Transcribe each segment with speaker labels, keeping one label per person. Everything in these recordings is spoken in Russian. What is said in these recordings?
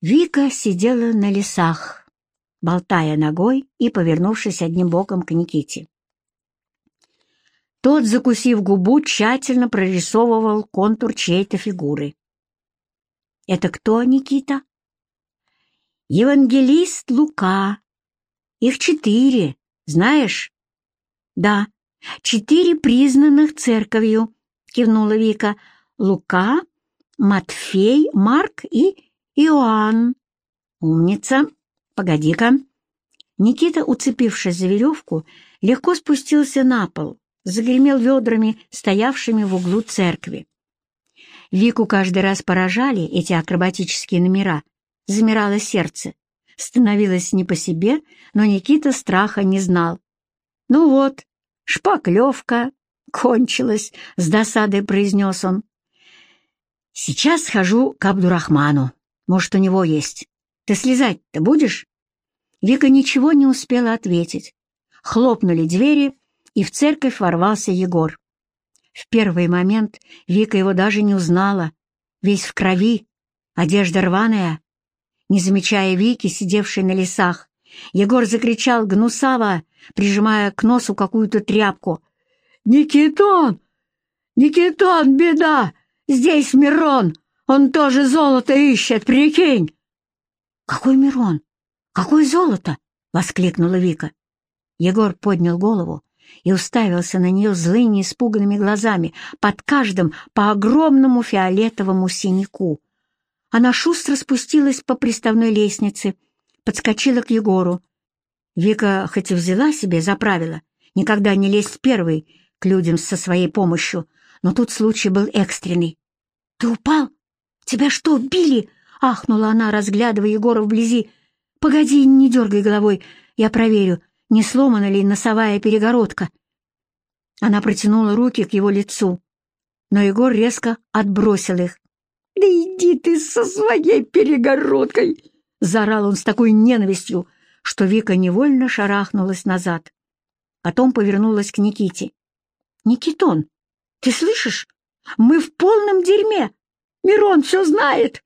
Speaker 1: Вика сидела на лесах, болтая ногой и повернувшись одним боком к Никите. Тот, закусив губу, тщательно прорисовывал контур чьей-то фигуры. «Это кто, Никита?» «Евангелист Лука. Их четыре, знаешь?» «Да, четыре признанных церковью», — кивнула Вика. «Лука, Матфей, Марк и Иоанн. Умница. Погоди-ка. Никита, уцепившись за веревку, легко спустился на пол, загремел ведрами, стоявшими в углу церкви. Вику каждый раз поражали эти акробатические номера. Замирало сердце. Становилось не по себе, но Никита страха не знал. «Ну вот, шпаклевка кончилась», — с досадой произнес он. «Сейчас схожу к Абдурахману. Может, у него есть. Ты слезать-то будешь?» Вика ничего не успела ответить. Хлопнули двери, и в церковь ворвался Егор. В первый момент Вика его даже не узнала. Весь в крови, одежда рваная. Не замечая Вики, сидевшей на лесах, Егор закричал гнусаво, прижимая к носу какую-то тряпку. «Никитон! Никитон, беда! Здесь Мирон! Он тоже золото ищет, прикинь!» «Какой Мирон? Какое золото?» — воскликнула Вика. Егор поднял голову и уставился на нее злыми испуганными глазами, под каждым по огромному фиолетовому синяку. Она шустро спустилась по приставной лестнице, подскочила к Егору. Вика хоть и взяла себе за правило никогда не лезть первой к людям со своей помощью, но тут случай был экстренный. «Ты упал?» «Тебя что, били?» — ахнула она, разглядывая Егора вблизи. «Погоди, не дергай головой, я проверю, не сломана ли носовая перегородка». Она протянула руки к его лицу, но Егор резко отбросил их. «Да иди ты со своей перегородкой!» — заорал он с такой ненавистью, что Вика невольно шарахнулась назад. Потом повернулась к Никите. «Никитон, ты слышишь? Мы в полном дерьме! Мирон все знает!»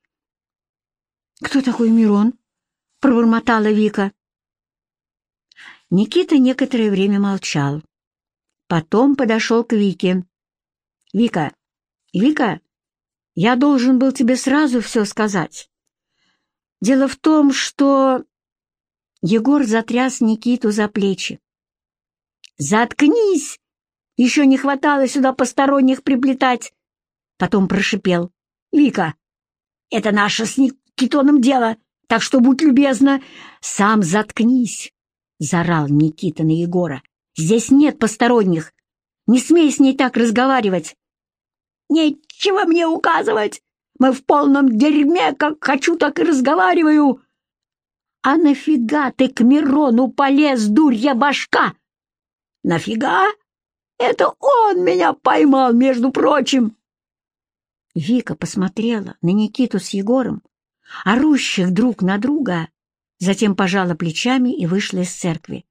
Speaker 1: «Кто такой Мирон?» — пробормотала Вика. Никита некоторое время молчал. Потом подошел к Вике. «Вика, Вика, я должен был тебе сразу все сказать. Дело в том, что...» Егор затряс Никиту за плечи. «Заткнись! Еще не хватало сюда посторонних приплетать!» Потом прошипел. Вика, это наше с Никитоном дело, так что будь любезна, сам заткнись, — заорал Никита на Егора. Здесь нет посторонних. Не смей с ней так разговаривать. Нечего мне указывать. Мы в полном дерьме, как хочу, так и разговариваю. А нафига ты к Мирону полез, дурья башка? Нафига? Это он меня поймал, между прочим. Вика посмотрела на Никиту с Егором, орущих друг на друга, затем пожала плечами и вышла из церкви.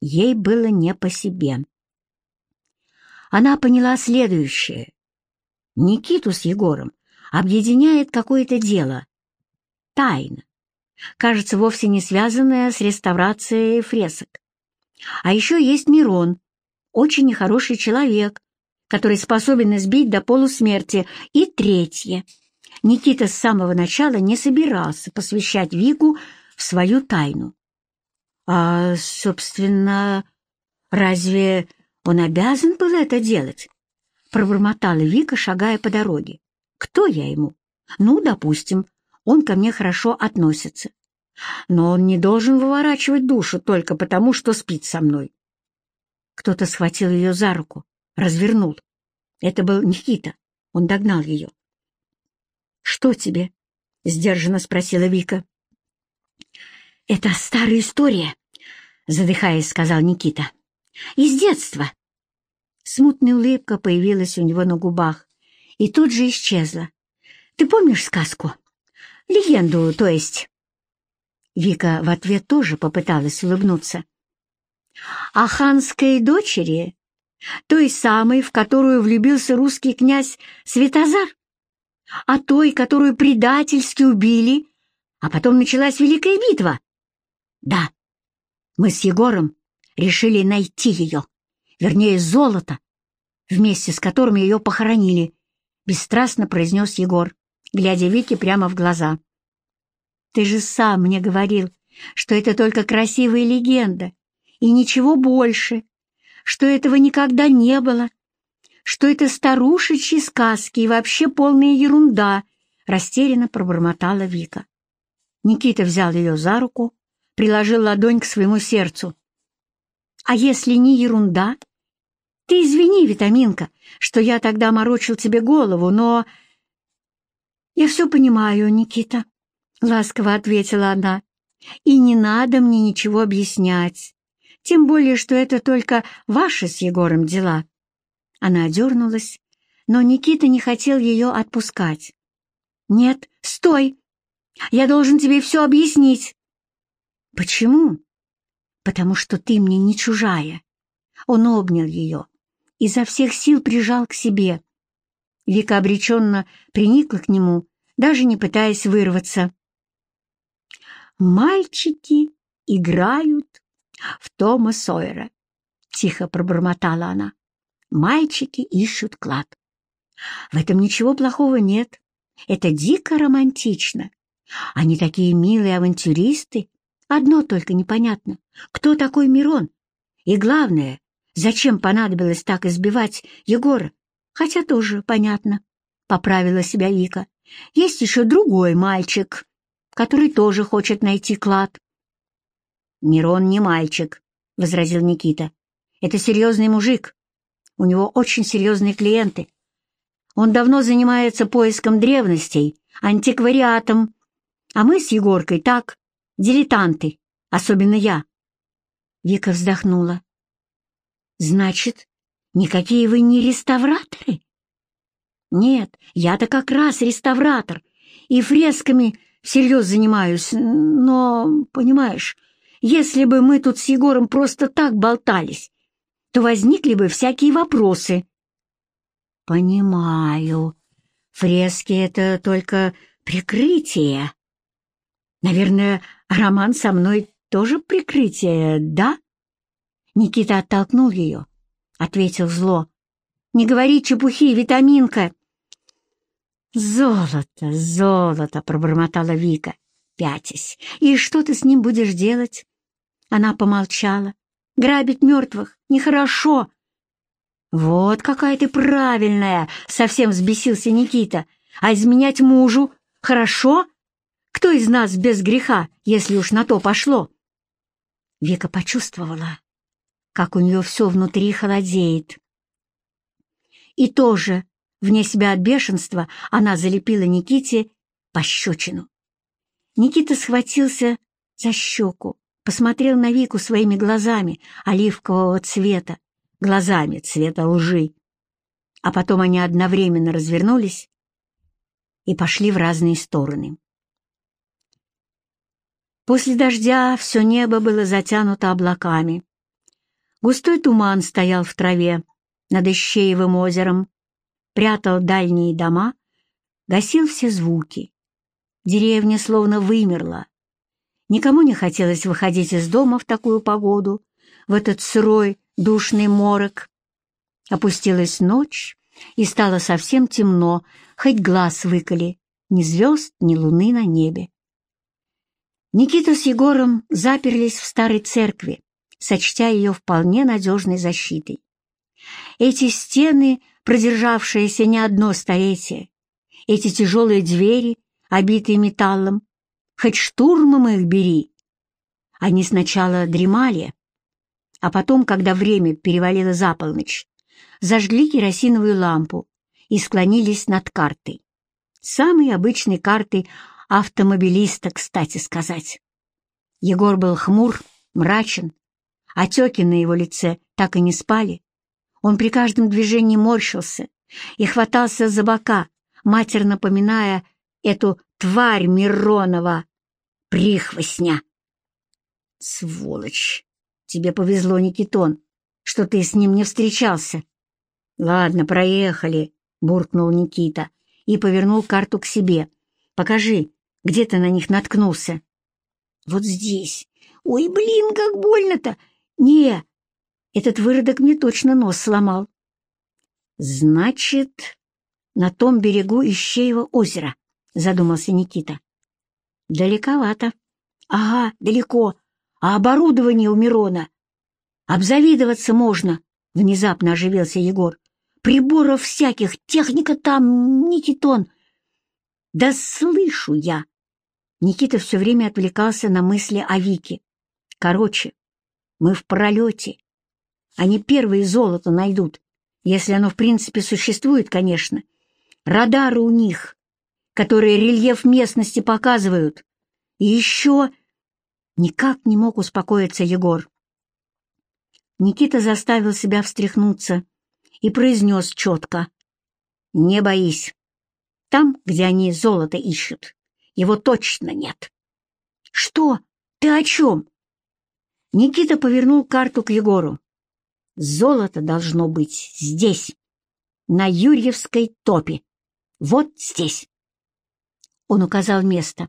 Speaker 1: Ей было не по себе. Она поняла следующее. Никиту с Егором объединяет какое-то дело. Тайна. Кажется, вовсе не связанная с реставрацией фресок. А еще есть Мирон, очень нехороший человек, который способен избить до полусмерти. И третье. Никита с самого начала не собирался посвящать Вику в свою тайну. А, собственно, разве он обязан был это делать? Пробормотала Вика, шагая по дороге. Кто я ему? Ну, допустим, он ко мне хорошо относится. Но он не должен выворачивать душу только потому, что спит со мной. Кто-то схватил ее за руку развернул. Это был Никита. Он догнал ее. «Что тебе?» — сдержанно спросила Вика. «Это старая история», — задыхаясь, сказал Никита. «Из детства». Смутная улыбка появилась у него на губах и тут же исчезла. «Ты помнишь сказку? Легенду, то есть?» Вика в ответ тоже попыталась улыбнуться. «О ханской дочери той самой, в которую влюбился русский князь Светозар? А той, которую предательски убили А потом началась Великая битва. Да, мы с Егором решили найти ее, вернее, золото, вместе с которым ее похоронили, бесстрастно произнес Егор, глядя Вике прямо в глаза. Ты же сам мне говорил, что это только красивая легенда и ничего больше, что этого никогда не было, что это старушечьи сказки и вообще полная ерунда, растерянно пробормотала Вика. Никита взял ее за руку, приложил ладонь к своему сердцу. «А если не ерунда? Ты извини, Витаминка, что я тогда морочил тебе голову, но...» «Я все понимаю, Никита», — ласково ответила она. «И не надо мне ничего объяснять, тем более, что это только ваши с Егором дела». Она одернулась, но Никита не хотел ее отпускать. «Нет, стой! Я должен тебе все объяснить!» «Почему?» «Потому что ты мне не чужая». Он обнял ее, изо всех сил прижал к себе. Вика обреченно приникла к нему, даже не пытаясь вырваться. «Мальчики играют в Тома Сойера», — тихо пробормотала она. «Мальчики ищут клад». В этом ничего плохого нет. Это дико романтично. Они такие милые авантюристы. Одно только непонятно. Кто такой Мирон? И главное, зачем понадобилось так избивать Егора? Хотя тоже понятно. Поправила себя Вика. Есть еще другой мальчик, который тоже хочет найти клад. «Мирон не мальчик», — возразил Никита. «Это серьезный мужик. У него очень серьезные клиенты. Он давно занимается поиском древностей, антиквариатом. А мы с Егоркой так, дилетанты, особенно я. Вика вздохнула. Значит, никакие вы не реставраторы? Нет, я-то как раз реставратор, и фресками всерьез занимаюсь, но, понимаешь, если бы мы тут с Егором просто так болтались, то возникли бы всякие вопросы. «Понимаю. Фрески — это только прикрытие. Наверное, роман со мной тоже прикрытие, да?» Никита оттолкнул ее, ответил зло. «Не говори чепухи, витаминка!» «Золото, золото!» — пробормотала Вика, пятясь. «И что ты с ним будешь делать?» Она помолчала. «Грабить мертвых нехорошо!» «Вот какая ты правильная!» — совсем взбесился Никита. «А изменять мужу хорошо? Кто из нас без греха, если уж на то пошло?» Вика почувствовала, как у нее все внутри холодеет. И тоже, вне себя от бешенства, она залепила Никите пощечину. Никита схватился за щеку, посмотрел на Вику своими глазами оливкового цвета, глазами цвета лжи. А потом они одновременно развернулись и пошли в разные стороны. После дождя все небо было затянуто облаками. Густой туман стоял в траве над Ищеевым озером, прятал дальние дома, гасил все звуки. Деревня словно вымерла. Никому не хотелось выходить из дома в такую погоду, в этот сырой, душный морок. Опустилась ночь, и стало совсем темно, хоть глаз выколи, ни звезд, ни луны на небе. Никита с Егором заперлись в старой церкви, сочтя ее вполне надежной защитой. Эти стены, продержавшиеся не одно столетие, эти тяжелые двери, обитые металлом, хоть штурмом их бери. Они сначала дремали, а потом, когда время перевалило за полночь, зажгли керосиновую лампу и склонились над картой. Самой обычной картой автомобилиста, кстати сказать. Егор был хмур, мрачен, отеки на его лице так и не спали. Он при каждом движении морщился и хватался за бока, матер напоминая эту тварь Миронова, прихвостня. Сволочь! Тебе повезло, Никитон, что ты с ним не встречался. Ладно, проехали, буркнул Никита и повернул карту к себе. Покажи, Где ты на них наткнулся? Вот здесь. Ой, блин, как больно-то! Не, этот выродок мне точно нос сломал. Значит, на том берегу Ищеева озера, задумался Никита. Далековато. Ага, далеко. А оборудование у Мирона? Обзавидоваться можно, внезапно оживился Егор. Приборов всяких, техника там, Никитон. Да слышу я. Никита все время отвлекался на мысли о Вике. Короче, мы в пролете. Они первые золото найдут, если оно в принципе существует, конечно. Радары у них, которые рельеф местности показывают. И еще никак не мог успокоиться Егор. Никита заставил себя встряхнуться и произнес четко. «Не боись. Там, где они золото ищут, его точно нет». «Что? Ты о чем?» Никита повернул карту к Егору. «Золото должно быть здесь, на Юрьевской топе. Вот здесь». Он указал место.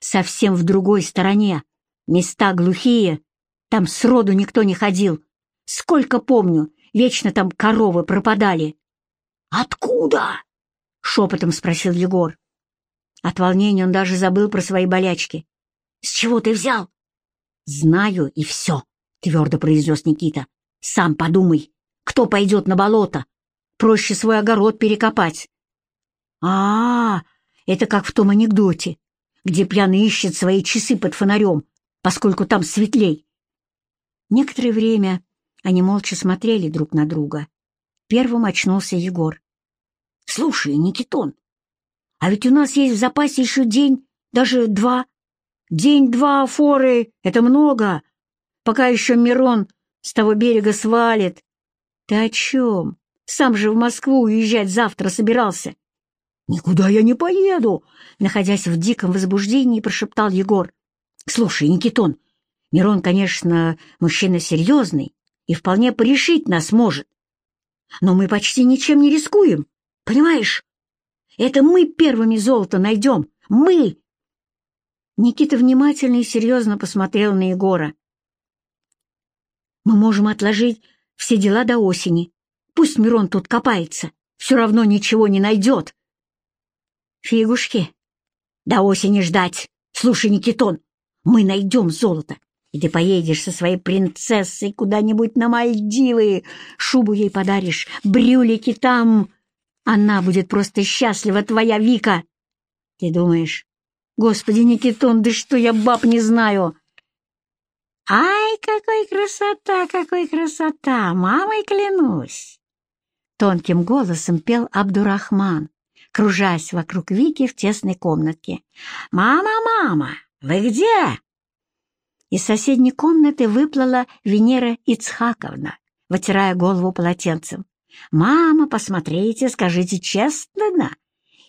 Speaker 1: Совсем в другой стороне. Места глухие. Там сроду никто не ходил. Сколько помню, вечно там коровы пропадали. «Откуда?» — шепотом спросил Егор. От волнения он даже забыл про свои болячки. «С чего ты взял?» «Знаю, и все», — твердо произнес Никита. «Сам подумай, кто пойдет на болото? Проще свой огород перекопать». «А, -а, -а это как в том анекдоте, где пьяный ищет свои часы под фонарем, поскольку там светлей». Некоторое время они молча смотрели друг на друга. Первым очнулся Егор. «Слушай, Никитон, а ведь у нас есть в запасе еще день, даже два. День-два форы — это много, пока еще Мирон с того берега свалит. Ты о чем? Сам же в Москву уезжать завтра собирался». «Никуда я не поеду!» Находясь в диком возбуждении, прошептал Егор. «Слушай, Никитон, Мирон, конечно, мужчина серьезный, и вполне порешить нас может. Но мы почти ничем не рискуем, понимаешь? Это мы первыми золото найдем, мы!» Никита внимательно и серьезно посмотрел на Егора. «Мы можем отложить все дела до осени. Пусть Мирон тут копается, все равно ничего не найдет». «Фигушки, до осени ждать. Слушай, Никитон, мы найдем золото и ты поедешь со своей принцессой куда-нибудь на Мальдивы, шубу ей подаришь, брюлики там. Она будет просто счастлива, твоя Вика. Ты думаешь, господи, Никитон, да что я баб не знаю. Ай, какой красота, какой красота, мамой клянусь. Тонким голосом пел Абдурахман, кружась вокруг Вики в тесной комнатке. «Мама, мама, вы где?» Из соседней комнаты выплыла Венера Ицхаковна, вытирая голову полотенцем. «Мама, посмотрите, скажите честно,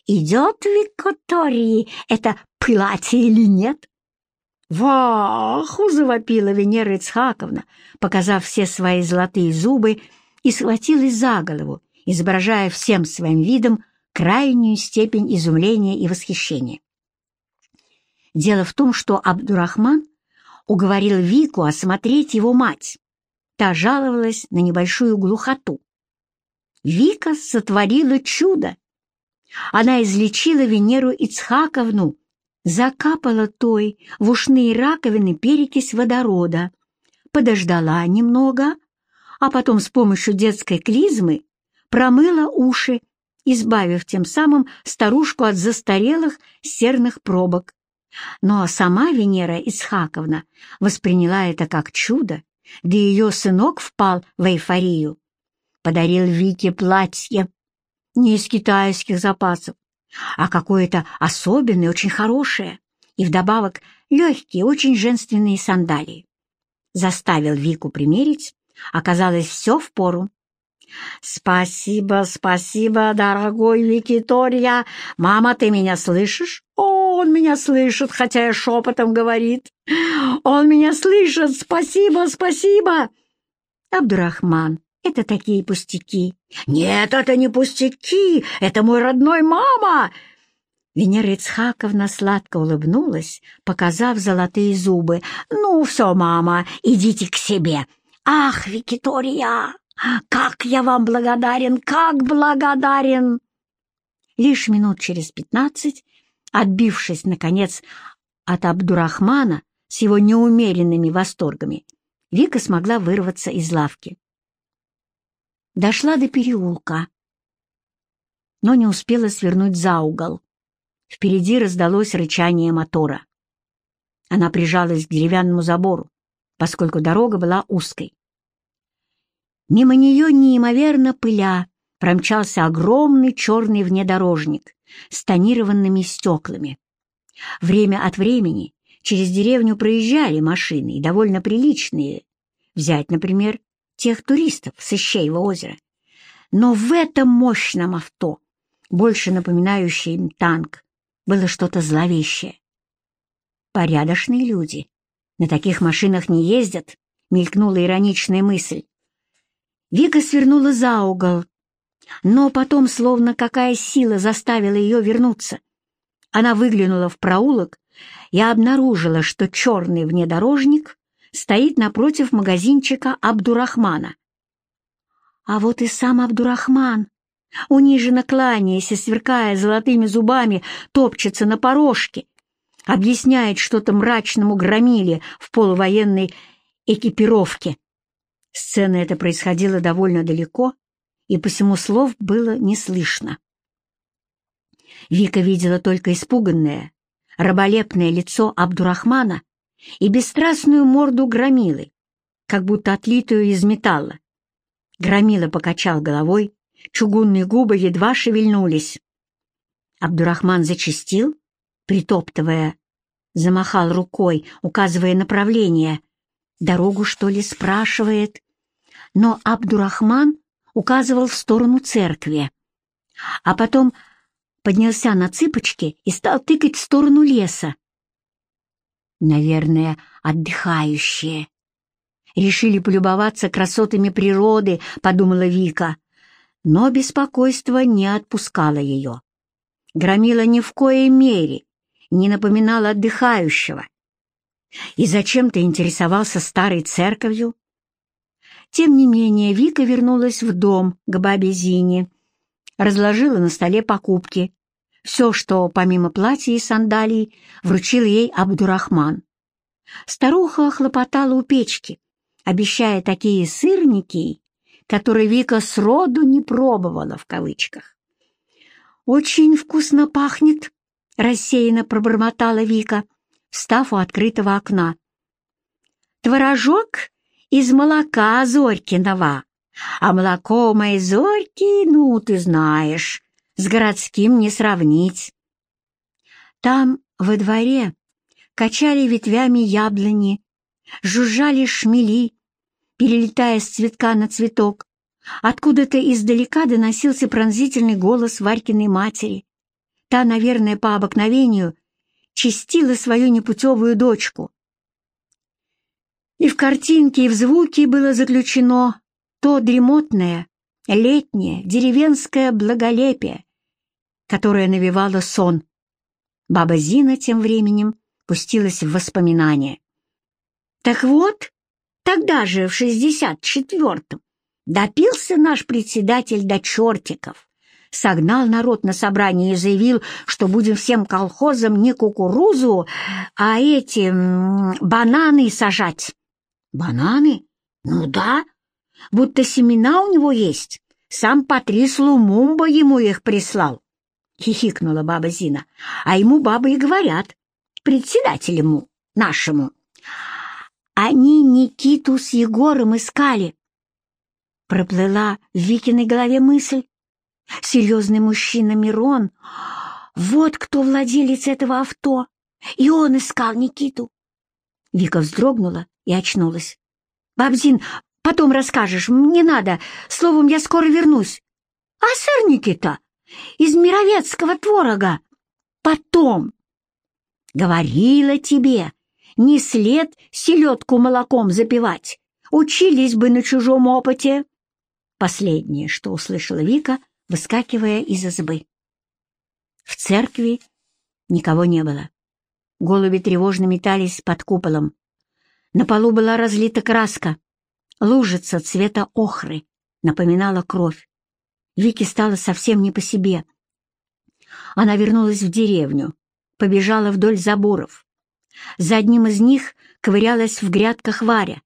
Speaker 1: идет в Виктории это платье или нет?» «Ваху!» — завопила Венера Ицхаковна, показав все свои золотые зубы, и схватилась за голову, изображая всем своим видом крайнюю степень изумления и восхищения. Дело в том, что Абдурахман уговорил Вику осмотреть его мать. Та жаловалась на небольшую глухоту. Вика сотворила чудо. Она излечила Венеру Ицхаковну, закапала той в ушные раковины перекись водорода, подождала немного, а потом с помощью детской клизмы промыла уши, избавив тем самым старушку от застарелых серных пробок. Но сама Венера Исхаковна восприняла это как чудо, да ее сынок впал в эйфорию. Подарил Вике платье не из китайских запасов, а какое-то особенное, очень хорошее, и вдобавок легкие, очень женственные сандалии. Заставил Вику примерить, оказалось все в пору. «Спасибо, спасибо, дорогой Виктория! Мама, ты меня слышишь? О, он меня слышит, хотя и шепотом говорит. Он меня слышит, спасибо, спасибо!» «Абдурахман, это такие пустяки!» «Нет, это не пустяки, это мой родной мама!» Венера Ицхаковна сладко улыбнулась, показав золотые зубы. «Ну все, мама, идите к себе!» «Ах, Виктория, как я вам благодарен, как благодарен!» Лишь минут через пятнадцать, отбившись, наконец, от Абдурахмана с его неумеренными восторгами, Вика смогла вырваться из лавки. Дошла до переулка, но не успела свернуть за угол. Впереди раздалось рычание мотора. Она прижалась к деревянному забору, поскольку дорога была узкой. Мимо нее неимоверно пыля промчался огромный черный внедорожник с тонированными стеклами. Время от времени через деревню проезжали машины, и довольно приличные. Взять, например, тех туристов с Ищеева озера. Но в этом мощном авто, больше напоминающем танк, было что-то зловещее. Порядочные люди на таких машинах не ездят, мелькнула ироничная мысль. Вика свернула за угол, но потом словно какая сила заставила ее вернуться. Она выглянула в проулок и обнаружила, что черный внедорожник стоит напротив магазинчика Абдурахмана. А вот и сам Абдурахман, униженно кланяясь и сверкая золотыми зубами, топчется на порожке, объясняет что-то мрачному громиле в полувоенной экипировке. Сцена эта происходила довольно далеко, и посему слов было не слышно. Вика видела только испуганное, раболепное лицо Абдурахмана и бесстрастную морду громилы, как будто отлитую из металла. Громила покачал головой, чугунные губы едва шевельнулись. Абдурахман зачастил, притоптывая, замахал рукой, указывая направление. Дорогу, что ли, спрашивает? Но Абдурахман указывал в сторону церкви, а потом поднялся на цыпочки и стал тыкать в сторону леса. Наверное, отдыхающие. Решили полюбоваться красотами природы, подумала Вика, но беспокойство не отпускало ее. Громила ни в коей мере не напоминал отдыхающего. И зачем-то интересовался старой церковью. Тем не менее, Вика вернулась в дом к бабе Зине, разложила на столе покупки. Все, что помимо платья и сандалий, вручил ей Абдурахман. Старуха хлопотала у печки, обещая такие сырники, которые Вика сроду не пробовала в кавычках. «Очень вкусно пахнет», — рассеянно пробормотала Вика, встав у открытого окна. «Творожок из молока Зорькиного. А молоко моей Зорьки, ну, ты знаешь, с городским не сравнить. Там, во дворе, качали ветвями яблони, жужжали шмели, перелетая с цветка на цветок. Откуда-то издалека доносился пронзительный голос Варькиной матери. Та, наверное, по обыкновению, чистила свою непутевую дочку. И в картинке, и в звуке было заключено то дремотное, летнее, деревенское благолепие, которое навевало сон. Баба Зина тем временем пустилась в воспоминания. Так вот, тогда же, в шестьдесят четвертом, допился наш председатель до чертиков, согнал народ на собрание и заявил, что будем всем колхозам не кукурузу, а эти бананы сажать. Бананы? Ну да, будто семена у него есть. Сам Патрис Лумумба ему их прислал. Хихикнула баба Зина. А ему бабы и говорят, председателю нашему. Они Никиту с Егором искали. Проплыла в Викиной голове мысль. Серьезный мужчина Мирон. Вот кто владелец этого авто. И он искал Никиту. Вика вздрогнула и очнулась. «Бабзин, потом расскажешь, мне надо. Словом, я скоро вернусь». «А сырники-то? Из мировецкого творога. Потом». «Говорила тебе, не след селедку молоком запивать. Учились бы на чужом опыте». Последнее, что услышала Вика, выскакивая из избы. В церкви Никого не было. Голуби тревожно метались под куполом. На полу была разлита краска. Лужица цвета охры напоминала кровь. Вике стало совсем не по себе. Она вернулась в деревню, побежала вдоль заборов. За одним из них ковырялась в грядках Варя,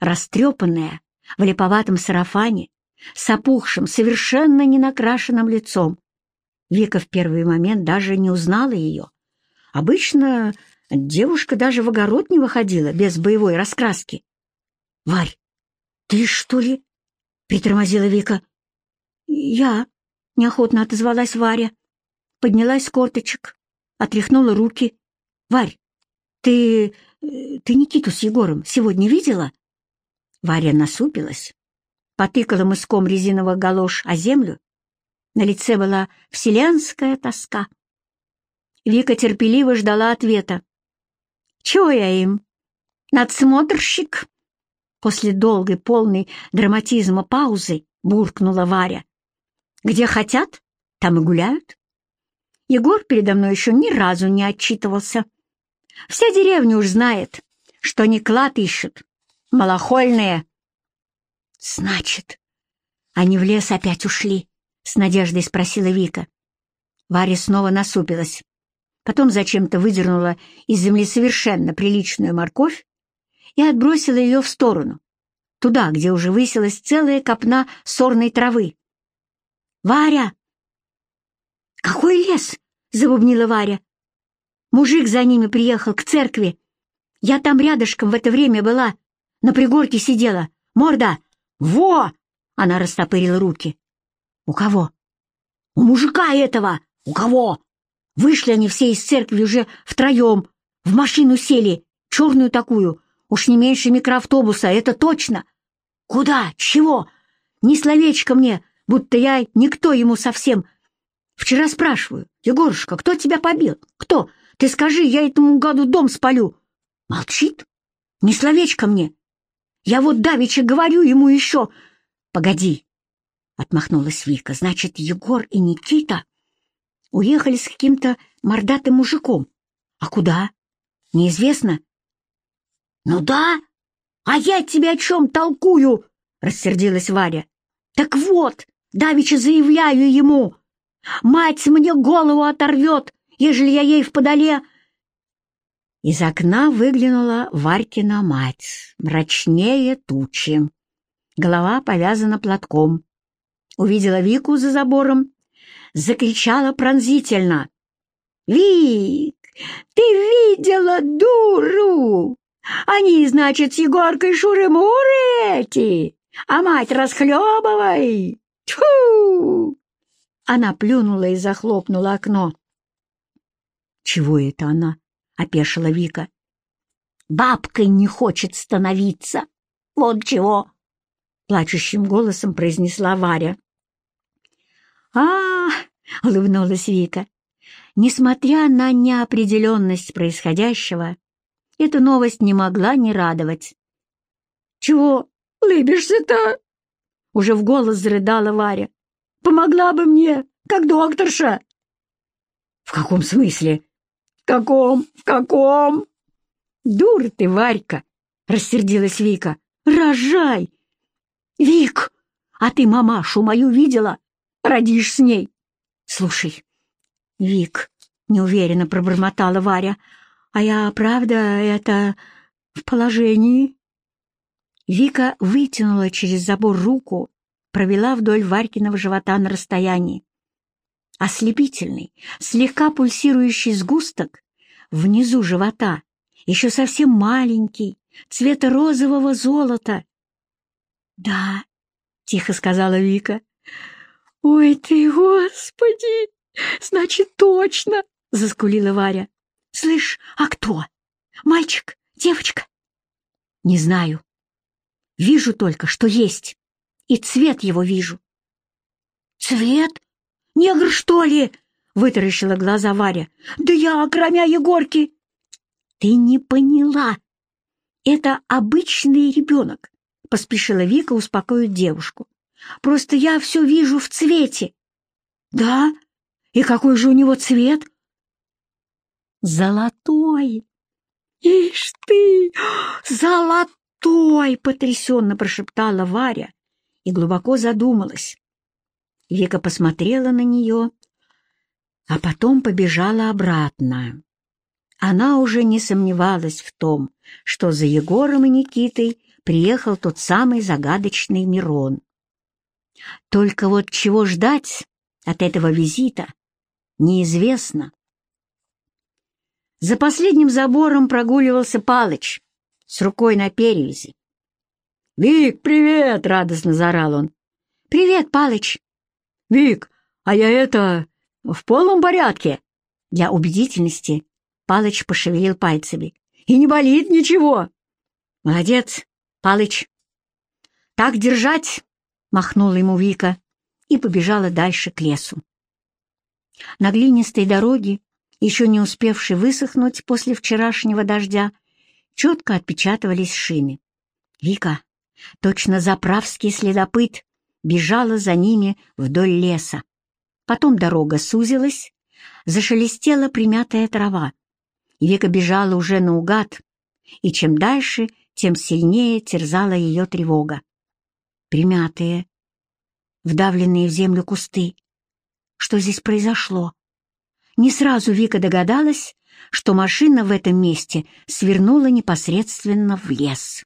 Speaker 1: растрепанная, в липоватом сарафане, с опухшим, совершенно ненакрашенным лицом. Вика в первый момент даже не узнала ее. Обычно девушка даже в огород не выходила без боевой раскраски. «Варь, ты что ли?» — притормозила Вика. «Я», — неохотно отозвалась Варя. Поднялась с корточек, отряхнула руки. «Варь, ты... ты Никиту с Егором сегодня видела?» Варя насупилась, потыкала мыском резиновых галош о землю. На лице была вселенская тоска. Вика терпеливо ждала ответа. «Чего я им? Надсмотрщик?» После долгой, полной драматизма паузы буркнула Варя. «Где хотят, там и гуляют». Егор передо мной еще ни разу не отчитывался. Вся деревня уж знает, что они клад ищут, малохольные. «Значит, они в лес опять ушли?» — с надеждой спросила Вика. Варя снова насупилась. Потом зачем-то выдернула из земли совершенно приличную морковь и отбросила ее в сторону, туда, где уже высилась целая копна сорной травы. «Варя!» «Какой лес?» — забубнила Варя. «Мужик за ними приехал к церкви. Я там рядышком в это время была, на пригорке сидела. Морда! Во!» — она растопырила руки. «У кого?» «У мужика этого! У кого?» Вышли они все из церкви уже втроем, в машину сели, черную такую, уж не меньше микроавтобуса, это точно. Куда? Чего? Ни словечко мне, будто я никто ему совсем. Вчера спрашиваю, Егорушка, кто тебя побил? Кто? Ты скажи, я этому гаду дом спалю. Молчит. Ни словечко мне. Я вот давеча говорю ему еще. Погоди, — отмахнулась Вика, — значит, Егор и Никита уехали с каким-то мордатым мужиком. А куда? Неизвестно. Ну да, а я тебе о чем толкую? Рассердилась Варя. Так вот, давеча заявляю ему. Мать мне голову оторвет, ежели я ей в подоле... Из окна выглянула Варькина мать, мрачнее тучи. Голова повязана платком. Увидела Вику за забором закричала пронзительно. «Вик, ты видела дуру? Они, значит, с Егоркой шуры-муры эти, а мать расхлебывай! Тьфу!» Она плюнула и захлопнула окно. «Чего это она?» — опешила Вика. «Бабкой не хочет становиться! Вот чего!» — плачущим голосом произнесла Варя а, улыбнулась Вика. Несмотря на неопределенность происходящего, эта новость не могла не радовать. «Чего улыбишься-то?» Уже в голос зарыдала Варя. «Помогла бы мне, как докторша!» «В каком смысле?» «В каком? В каком?» «Дура ты, Варька!» — рассердилась Вика. «Рожай!» «Вик, а ты мамашу мою видела?» Родишь с ней. Слушай, Вик, неуверенно пробормотала Варя, а я, правда, это в положении? Вика вытянула через забор руку, провела вдоль Варькиного живота на расстоянии. Ослепительный, слегка пульсирующий сгусток внизу живота, еще совсем маленький, цвета розового золота. «Да», — тихо сказала Вика, «Ой ты, Господи! Значит, точно!» — заскулила Варя. «Слышь, а кто? Мальчик? Девочка?» «Не знаю. Вижу только, что есть. И цвет его вижу». «Цвет? Негр, что ли?» — вытаращила глаза Варя. «Да я, кроме Егорки!» «Ты не поняла. Это обычный ребенок», — поспешила Вика успокоить девушку. Просто я все вижу в цвете. Да? И какой же у него цвет? «Золотой!» «Ишь ты! Золотой!» — потрясенно прошептала Варя и глубоко задумалась. Вика посмотрела на нее, а потом побежала обратно. Она уже не сомневалась в том, что за Егором и Никитой приехал тот самый загадочный Мирон. Только вот чего ждать от этого визита, неизвестно. За последним забором прогуливался Палыч с рукой на перевязи. «Вик, привет!» — радостно заорал он. «Привет, Палыч!» «Вик, а я это... в полном порядке?» Для убедительности Палыч пошевелил пальцами. «И не болит ничего!» «Молодец, Палыч!» «Так держать!» — махнула ему Вика и побежала дальше к лесу. На глинистой дороге еще не успевший высохнуть после вчерашнего дождя, четко отпечатывались шины. Вика, точно заправский следопыт, бежала за ними вдоль леса. Потом дорога сузилась, зашелестела примятая трава. Вика бежала уже наугад, и чем дальше, тем сильнее терзала ее тревога. Примятые, вдавленные в землю кусты. Что здесь произошло? Не сразу Вика догадалась, что машина в этом месте свернула непосредственно в лес.